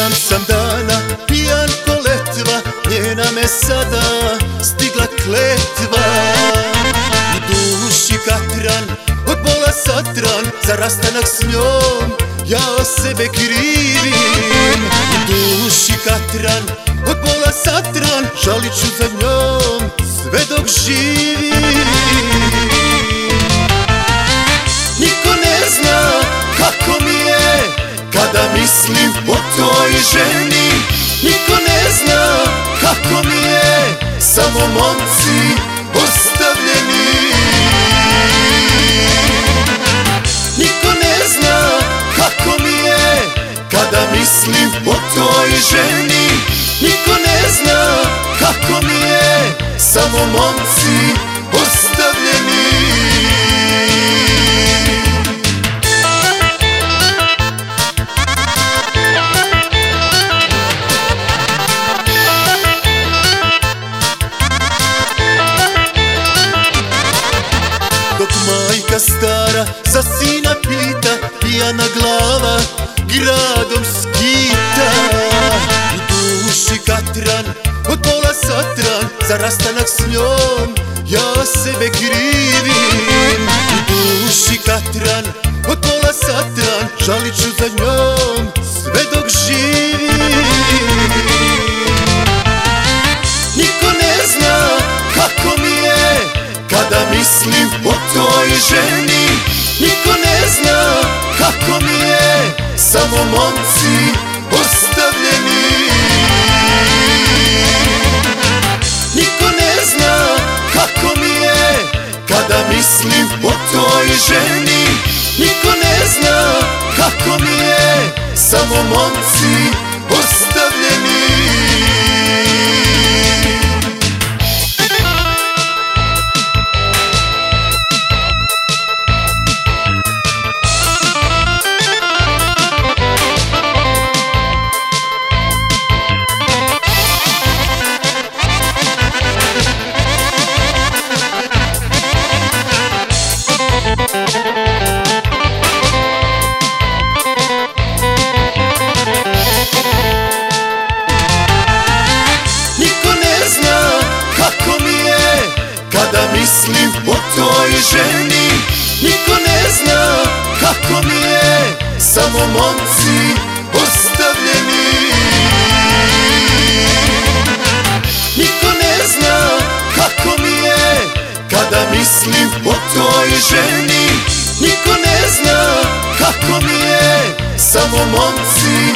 Pijan sam dana, pijan poletva, Njena me sada stigla kletva. U duši katran, od bola satran Za rastanak s njom ja sebe krivim. U duši katran, od bola satran Žalit ću za njom sve dok živim. Kada mislim o toj ženi. Niko ne zna kako mi je Samo momci ostavljeni Niko ne zna kako mi je Kada mislim o toj ženi majka stara za sina pita Pijana glava gradom skita. U duši katran, od bola satran Za rastanak s njom ja sebe krivim. U duši katran, od bola satran Žalit ću za njom sve dok živim. Niko ne zna kako mi je Kada mislim o toj ženi. Niko ne zna kako mi je Samo momci ostavljeni Niko ne zna kako mi je Kada mislim o toj ženi. Niko ne zna kako mi je Samo momci mislim o toj ženi. Niko ne zna kako mi je Samo momci ostavljeni Niko ne zna kako mi je Kada mislim o toj ženi Niko ne zna kako mi je Samo momci